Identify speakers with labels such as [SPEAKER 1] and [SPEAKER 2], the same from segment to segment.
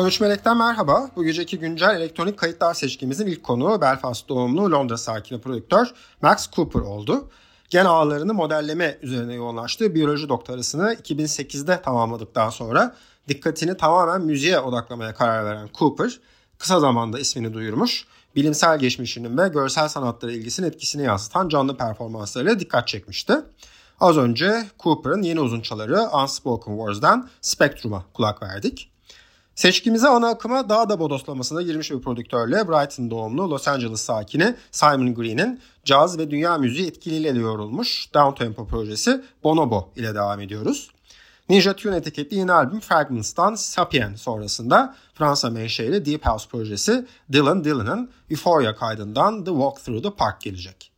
[SPEAKER 1] 13 Melek'ten merhaba. Bu geceki güncel elektronik kayıtlar seçkimizin ilk konuğu Belfast doğumlu Londra sakini prodüktör Max Cooper oldu. Gen ağlarını modelleme üzerine yoğunlaştığı biyoloji doktorasını 2008'de tamamladıktan sonra dikkatini tamamen müziğe odaklamaya karar veren Cooper, kısa zamanda ismini duyurmuş, bilimsel geçmişinin ve görsel sanatlara ilgisinin etkisini yansıtan canlı performanslarıyla dikkat çekmişti. Az önce Cooper'ın yeni uzunçaları Unspoken Wars'dan Spectrum'a kulak verdik. Seçkimize ana akıma daha da bodoslamasına girmiş bir prodüktörle Brighton doğumlu Los Angeles sakini Simon Green'in caz ve dünya müziği etkiliyle yorulmuş downtempo projesi Bonobo ile devam ediyoruz. Ninja Tune etiketli yeni albüm Fragments'tan Sapien sonrasında Fransa menşeli Deep House projesi Dylan Dylan'ın Euphoria kaydından The Walk Through the Park gelecek.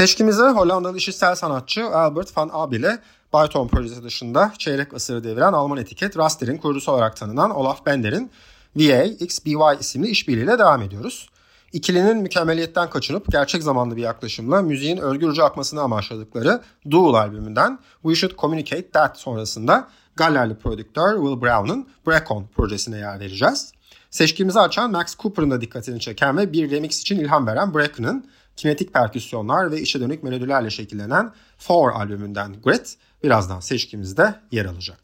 [SPEAKER 1] Seçkimize Hollandalı işitsel sanatçı Albert van Ab ile Byton projesi dışında çeyrek asırı deviren Alman etiket Raster'in kurucusu olarak tanınan Olaf Bender'in VA XBY isimli işbirliğiyle devam ediyoruz. İkilinin mükemmeliyetten kaçınıp gerçek zamanlı bir yaklaşımla müziğin özgürce akmasını amaçladıkları Dual albümünden We Should Communicate That sonrasında Gallerli prodüktör Will Brown'un Brecon projesine yer vereceğiz. Seçkimizi açan Max Cooper'ın da dikkatini çeken ve bir remix için ilham veren Brecon'ın kinetik perküsyonlar ve içe dönük melodilerle şekillenen Four albümünden Grit birazdan seçkimizde yer alacak.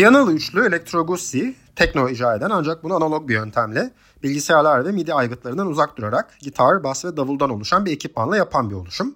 [SPEAKER 1] Viyanalı üçlü Elektro Gussi, tekno icra eden ancak bunu analog bir yöntemle bilgisayarlar ve MIDI aygıtlarından uzak durarak gitar, bas ve davuldan oluşan bir ekipmanla yapan bir oluşum.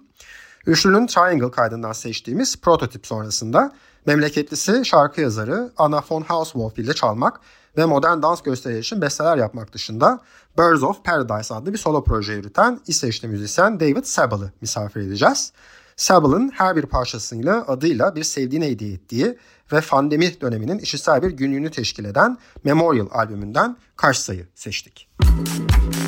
[SPEAKER 1] Üçlünün Triangle kaydından seçtiğimiz prototip sonrasında memleketlisi şarkı yazarı Anna von Hauswolf ile çalmak ve modern dans gösterileri için besteler yapmak dışında Birds of Paradise adlı bir solo proje yürüten İsveçli müzisyen David Sabel'ı misafir edeceğiz. Sabel'ın her bir parçasıyla adıyla bir sevdiğine hediye ettiği ve pandemi döneminin işitsel bir günlüğünü teşkil eden Memorial albümünden kaç sayı seçtik. Müzik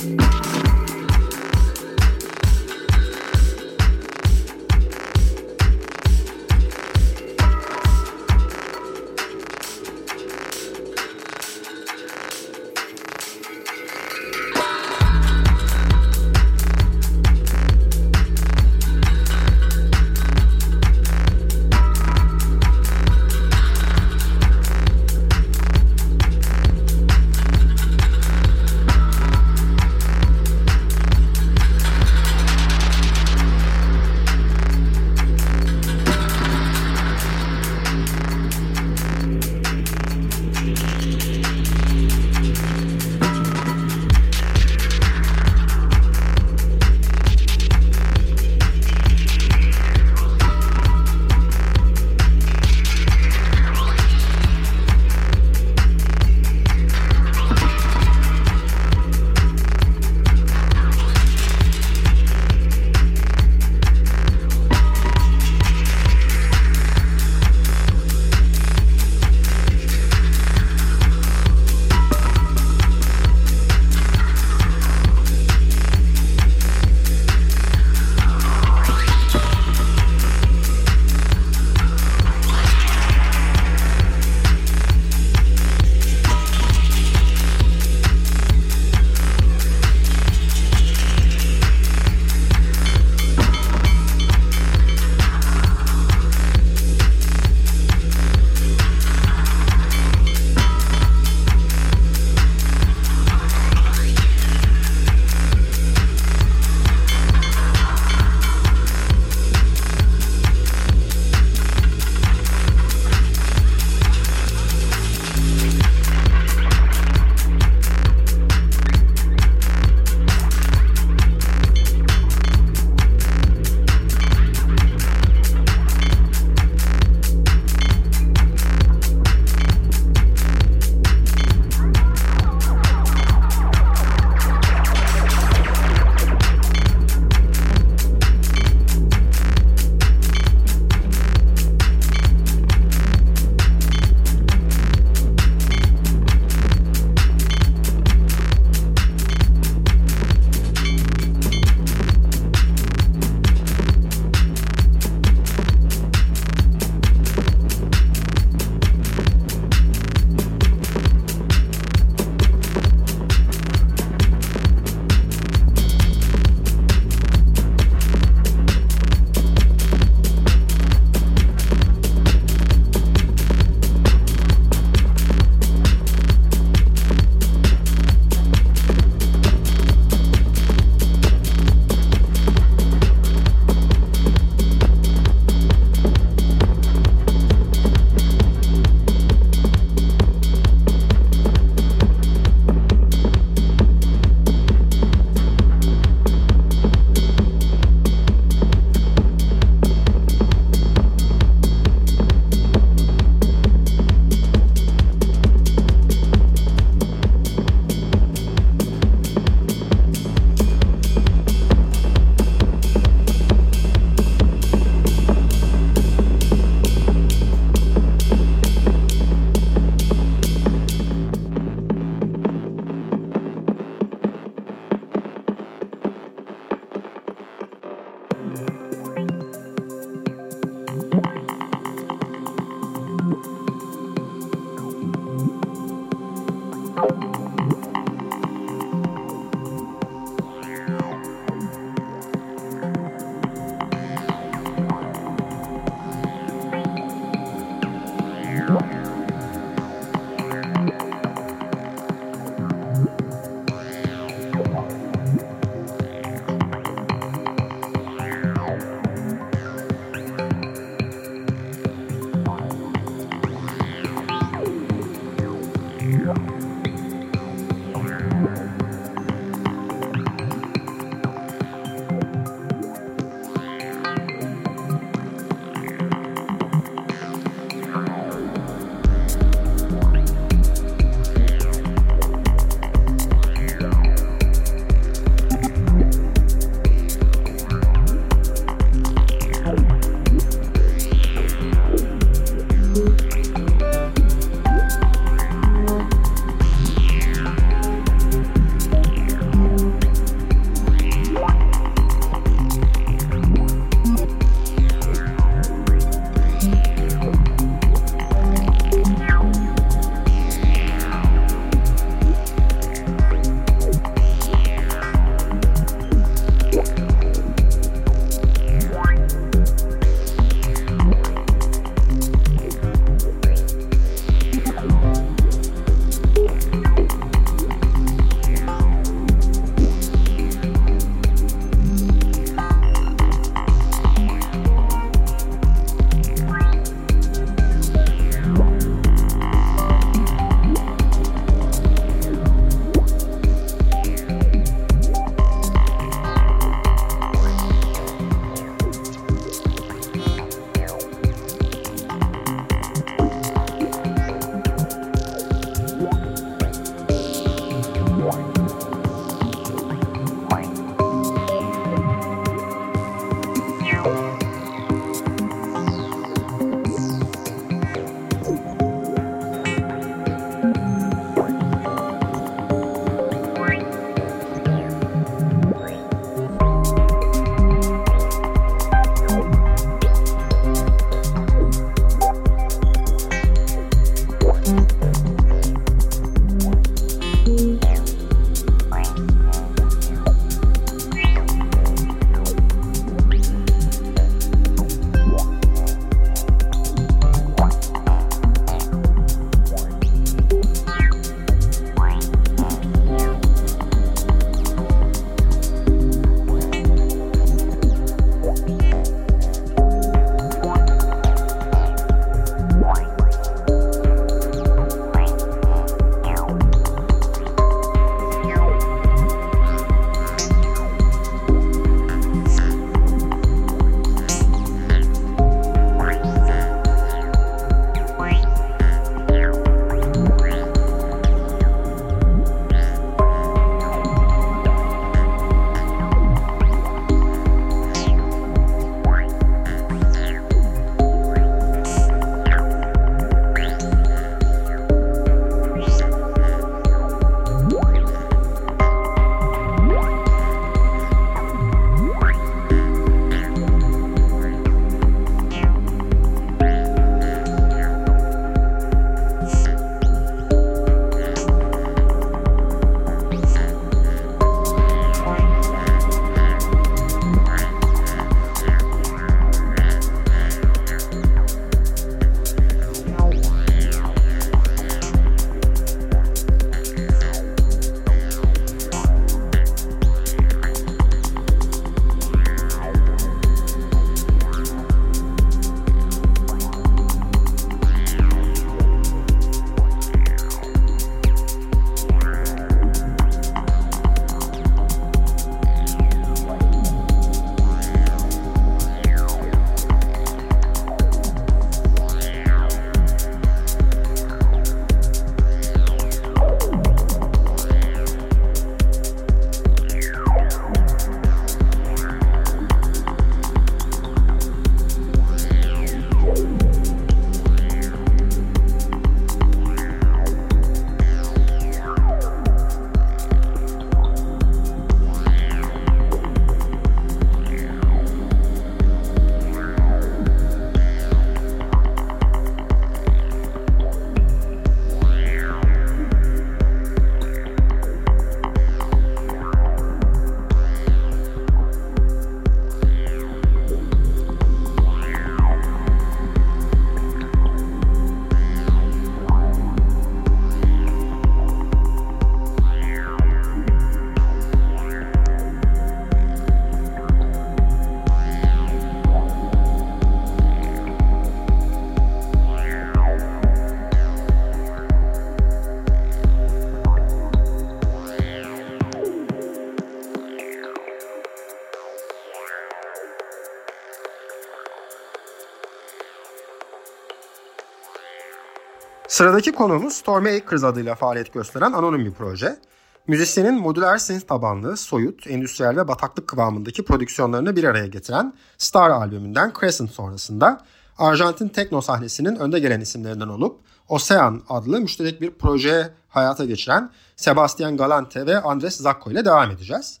[SPEAKER 1] Sıradaki konuğumuz Stormy Acres adıyla faaliyet gösteren anonim bir proje. Müzisyenin modüler synth tabanlı, soyut, endüstriyel ve bataklık kıvamındaki prodüksiyonlarını bir araya getiren Star albümünden Crescent sonrasında Arjantin tekno sahnesinin önde gelen isimlerinden olup Ocean adlı müşterek bir proje hayata geçiren Sebastian Galante ve Andres Zacco ile devam edeceğiz.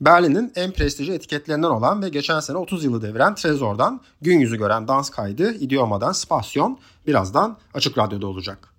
[SPEAKER 1] Berlin'in en prestijli etiketlerinden olan ve geçen sene 30 yılı deviren Trezor'dan gün yüzü gören dans kaydı Idioma'dan Spasyon birazdan Açık Radyo'da olacak.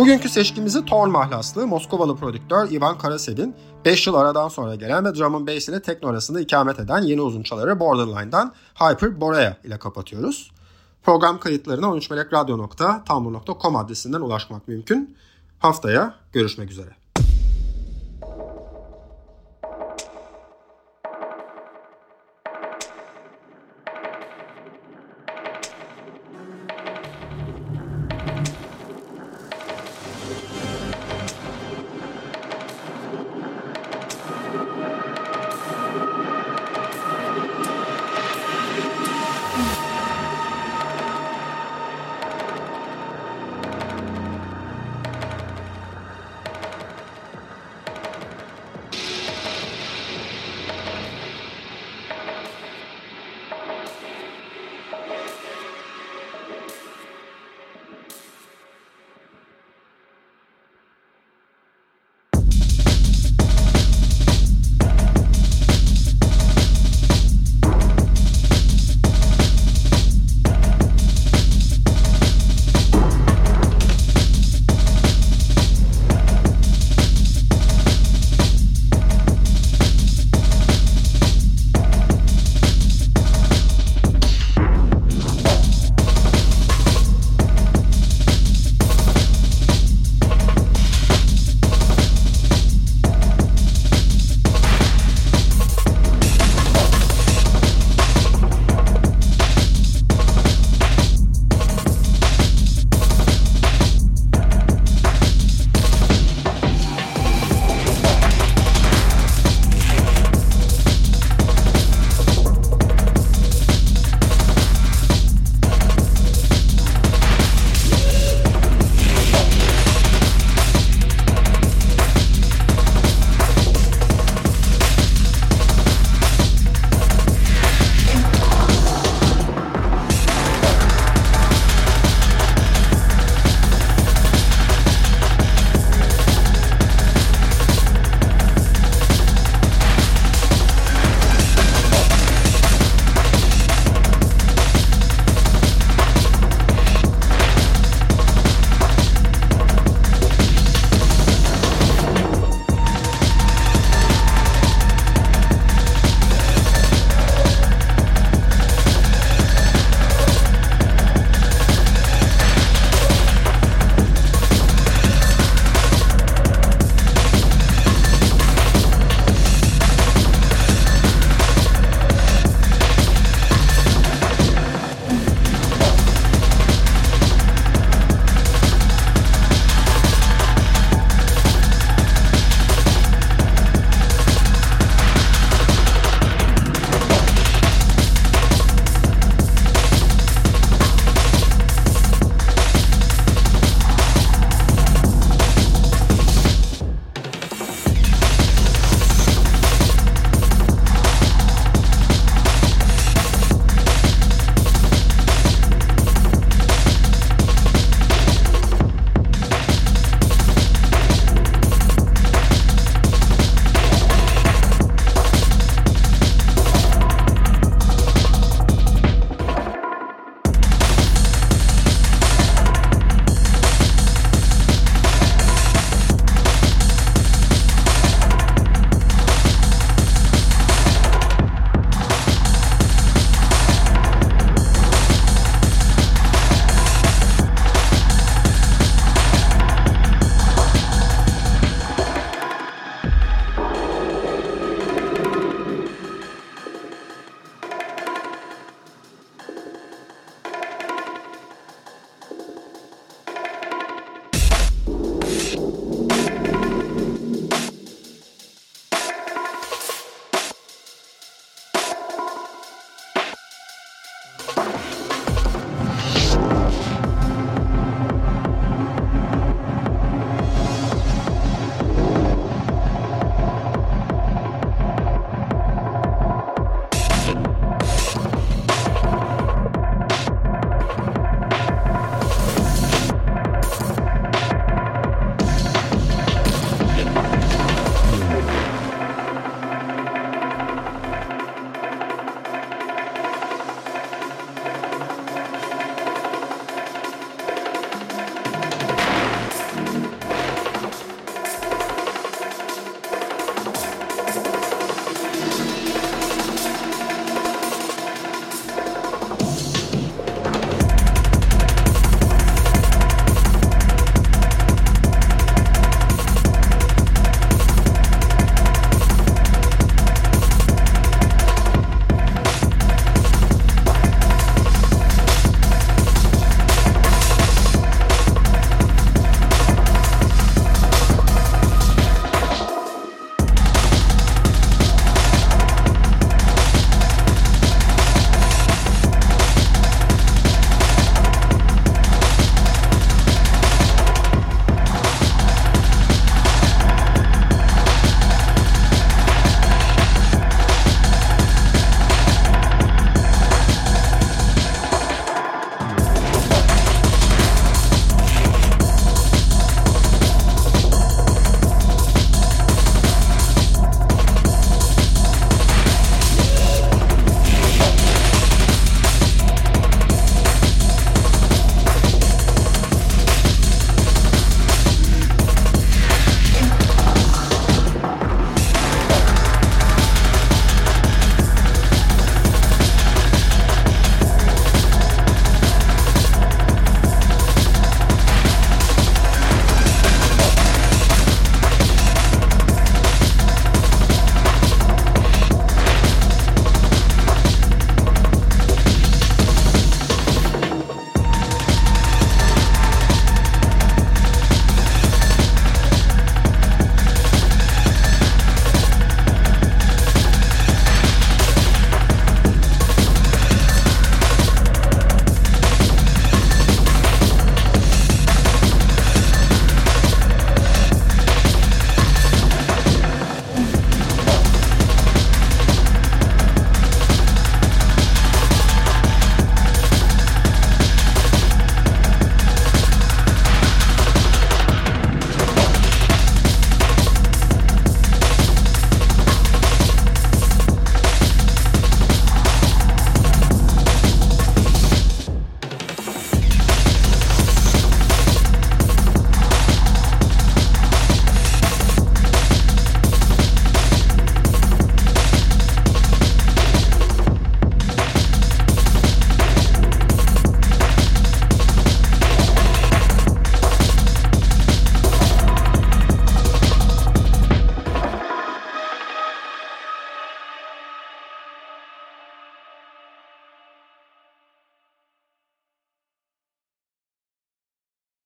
[SPEAKER 1] Bugünkü seçkimizi Torn mahlaslı Moskovalı prodüktör Ivan Karased'in 5 yıl aradan sonra gelen ve drum and bass ile tekno arasında ikamet eden yeni uzunçaları Borderline'dan Hyper Borea ile kapatıyoruz. Program kayıtlarına 13melekradyo.tumblr.com adresinden ulaşmak mümkün. Haftaya görüşmek üzere.